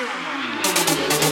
Brasil.